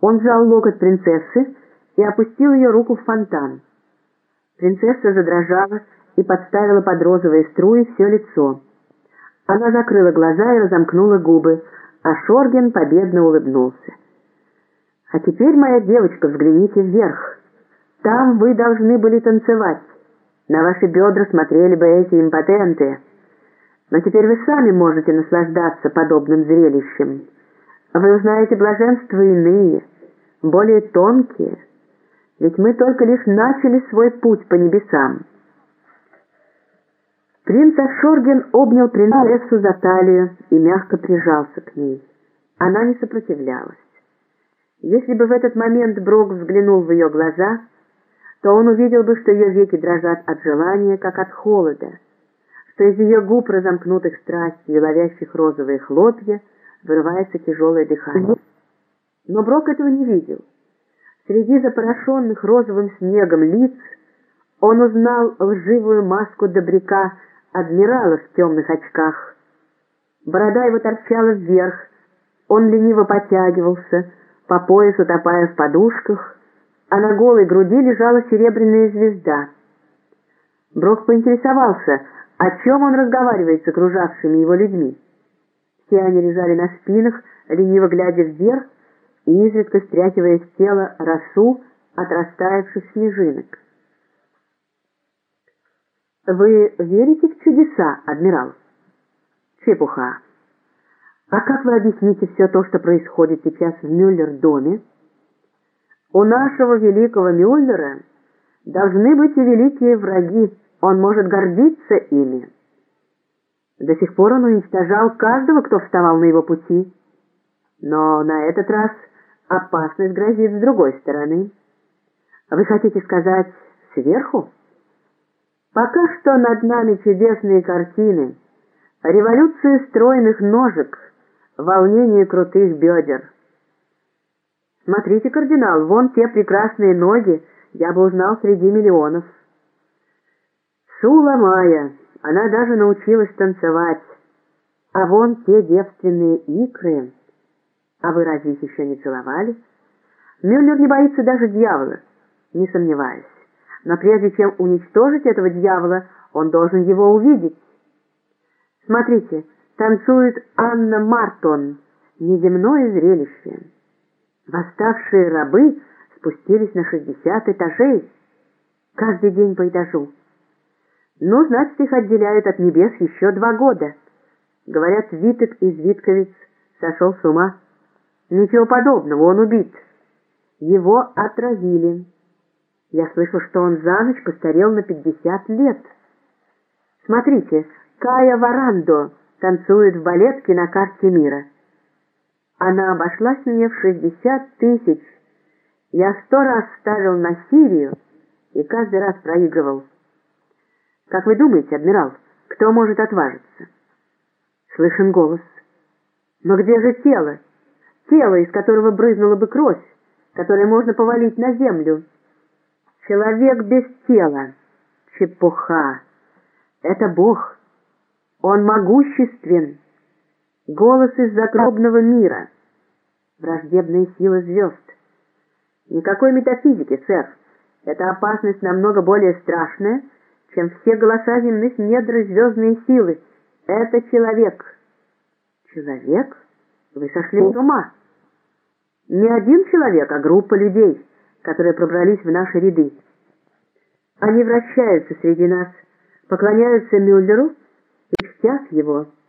Он сжал локоть принцессы и опустил ее руку в фонтан. Принцесса задрожала и подставила под розовые струи все лицо. Она закрыла глаза и разомкнула губы, а Шорген победно улыбнулся. «А теперь, моя девочка, взгляните вверх. Там вы должны были танцевать. На ваши бедра смотрели бы эти импотенты. Но теперь вы сами можете наслаждаться подобным зрелищем. Вы узнаете блаженства иные, более тонкие, ведь мы только лишь начали свой путь по небесам. Принц Ашорген обнял принцессу за талию и мягко прижался к ней. Она не сопротивлялась. Если бы в этот момент Брок взглянул в ее глаза, то он увидел бы, что ее веки дрожат от желания, как от холода, что из ее губ, разомкнутых страстью и ловящих розовые хлопья, вырывается тяжелое дыхание. Но Брок этого не видел. Среди запорошенных розовым снегом лиц он узнал лживую маску добряка адмирала в темных очках. Борода его торчала вверх, он лениво потягивался, по пояс утопая в подушках, а на голой груди лежала серебряная звезда. Брок поинтересовался, о чем он разговаривает с окружавшими его людьми. Все они лежали на спинах, лениво глядя вверх и изредка стряхивая с тела росу от растаявших снежинок. «Вы верите в чудеса, адмирал?» «Чепуха. А как вы объясните все то, что происходит сейчас в Мюллер-доме?» «У нашего великого Мюллера должны быть и великие враги, он может гордиться ими». До сих пор он уничтожал каждого, кто вставал на его пути. Но на этот раз опасность грозит с другой стороны. Вы хотите сказать сверху? Пока что над нами чудесные картины, революции стройных ножек, волнение крутых бедер. Смотрите, кардинал, вон те прекрасные ноги я бы узнал среди миллионов. Сула Майя, она даже научилась танцевать. А вон те девственные икры. А вы разве их еще не целовали? Мюллер не боится даже дьявола, не сомневаюсь. Но прежде чем уничтожить этого дьявола, он должен его увидеть. Смотрите, танцует Анна Мартон, неземное зрелище. Восставшие рабы спустились на шестьдесят этажей, каждый день по этажу. Ну, значит, их отделяют от небес еще два года. Говорят, Витек из Витковиц сошел с ума. Ничего подобного, он убит. Его отравили. Я слышал, что он за ночь постарел на пятьдесят лет. Смотрите, Кая Варандо танцует в балетке на карте мира. Она обошлась мне в шестьдесят тысяч. Я сто раз ставил на Сирию и каждый раз проигрывал. Как вы думаете, адмирал, кто может отважиться? Слышен голос. Но где же тело? Тело, из которого брызнула бы кровь, которое можно повалить на землю. Человек без тела. Чепуха. Это Бог. Он могуществен. Голос из загробного мира. Враждебные силы звезд. Никакой метафизики, сэр. Эта опасность намного более страшная, чем все голоса земных недр звездные силы. Это человек. Человек? Вы сошли с ума. Не один человек, а группа людей, которые пробрались в наши ряды. Они вращаются среди нас, поклоняются Мюллеру и чтят его.